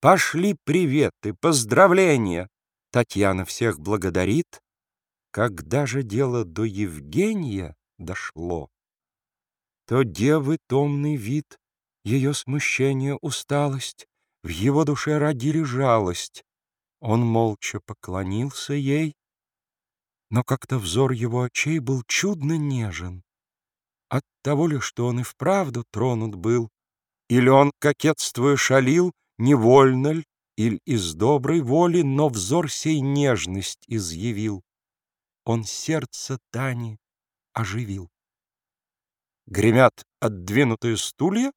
Пошли приветы, поздравления. Татьяна всех благодарит. Когда же дело до Евгения дошло, то девы томный вид, ее смущение, усталость, в его душе родили жалость. Он молча поклонился ей, но как-то взор его очей был чудно нежен. От того ли, что он и вправду тронут был, или он, кокетствуя, шалил, невольно ль, или из доброй воли, но взор сей нежность изъявил. Он сердце Тани оживил. Гремят отдвинутые стулья,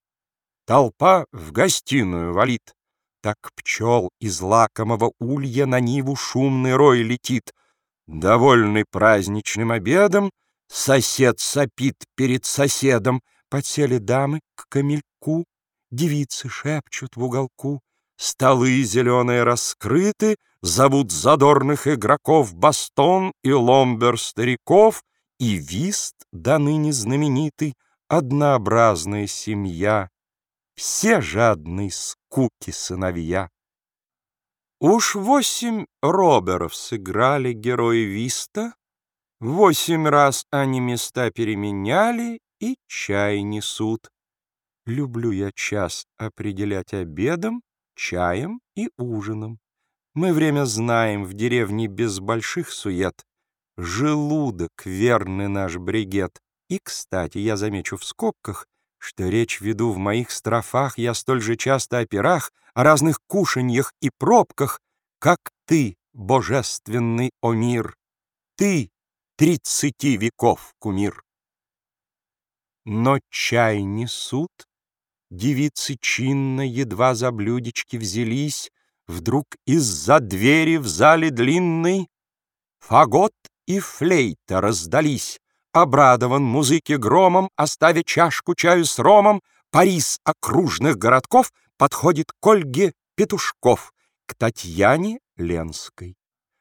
толпа в гостиную валит. Так пчел из лакомого улья на ниву шумный рой летит. Довольный праздничным обедом, сосед сопит перед соседом. Подсели дамы к камельку, девицы шепчут в уголку. Столы зеленые раскрыты, зовут задорных игроков Бастон и ломбер стариков, и вист, до ныне знаменитый, однообразная семья, все жадные скуки сыновья. Уж восемь роберов сыграли герои виста, восемь раз они места переменяли и чай несут. Люблю я час определять обедом, чаем и ужином. Мы время знаем в деревне без больших сует. Желудок — верный наш бригет. И, кстати, я замечу в скобках, что речь веду в моих строфах я столь же часто о пирах, о разных кушаньях и пробках, как ты, божественный о мир, ты, тридцати веков кумир. Но чай несут, Девицы чинно, едва за блюдечки взялись, Вдруг из-за двери в зале длинной Фагот и флейта раздались. Обрадован музыке громом, Оставя чашку чаю с ромом, Парис окружных городков Подходит к Ольге Петушков, К Татьяне Ленской.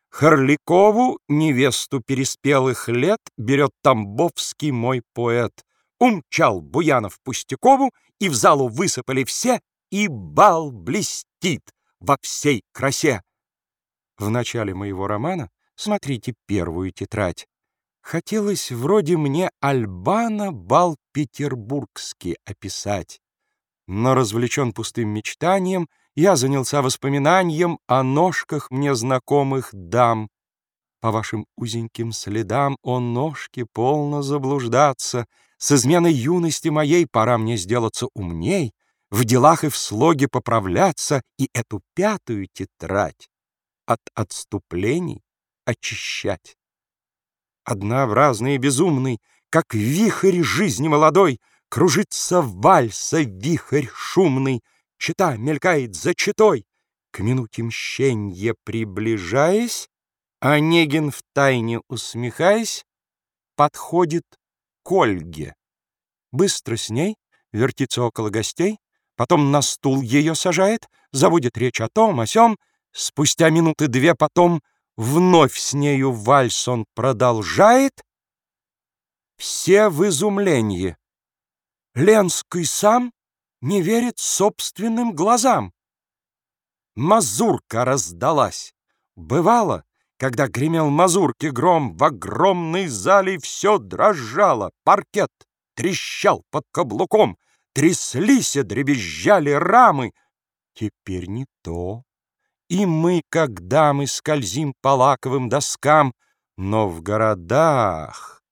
Харликову, невесту переспелых лет, Берет Тамбовский мой поэт. Умчал Буянов Пустякову, и в залу высыпали все, и бал блестит во всей красе. В начале моего романа, смотрите первую тетрадь, хотелось вроде мне Альбана бал петербургский описать. Но развлечен пустым мечтанием, я занялся воспоминанием о ножках мне знакомых дам. По вашим узеньким следам, о ножке, полно заблуждаться — с изменой юности моей пора мне сделаться умней, в делах и в слоге поправляться и эту пятую тетрадь от отступлений очищать. Однообразный и безумный, как вихрь жизни молодой, кружится вальса вихрь шумный, чита мелькает за читой. К минуте мщенья приближаясь, Онегин втайне усмехаясь, подходит к Ольге. Быстро с ней вертится около гостей, потом на стул ее сажает, заводит речь о том, о сём. Спустя минуты две потом вновь с нею вальс он продолжает. Все в изумлении. Ленский сам не верит собственным глазам. Мазурка раздалась. Бывало, когда гремел мазурки гром, в огромной зале все дрожало, паркет трещал под каблуком, тряслись и дребезжали рамы. Теперь не то. И мы, как дамы, скользим по лаковым доскам, но в городах,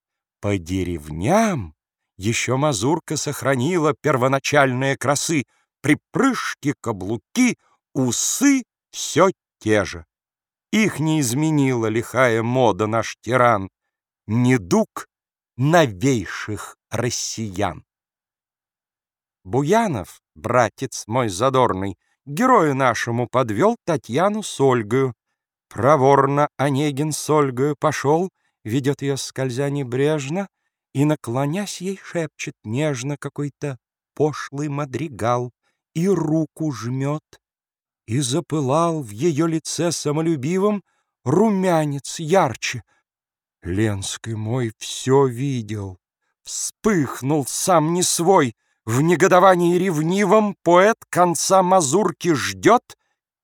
по деревням еще мазурка сохранила первоначальные красы, припрыжки, каблуки, усы — все те же. Их не изменила лихая мода наш тиран, Недуг новейших россиян. Буянов, братец мой задорный, Герою нашему подвел Татьяну с Ольгою. Проворно Онегин с Ольгою пошел, Ведет ее скользя небрежно, И, наклонясь ей, шепчет нежно Какой-то пошлый мадригал, И руку жмет, и запылал в ее лице самолюбивом румянец ярче. Ленский мой все видел, вспыхнул сам не свой, в негодовании ревнивом поэт конца мазурки ждет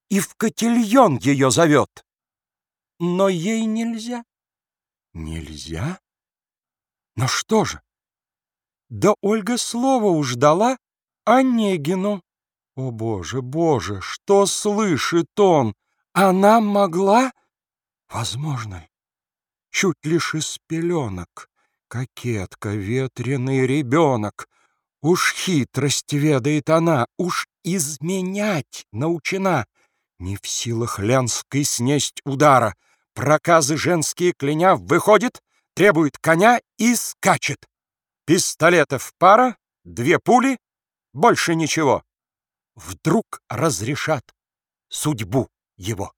и в котельон ее зовет. Но ей нельзя. Нельзя? Но что же? Да Ольга слово уж дала Онегину. О, Боже, Боже, что слышит он? Она могла? Возможно? Чуть лишь из пеленок. Кокетка, ветреный ребенок. Уж хитрость ведает она, уж изменять научена. Не в силах Ленской снесть удара. Проказы женские кляня выходит, требует коня и скачет. Пистолетов пара, две пули, больше ничего. Вдруг разрешат судьбу его.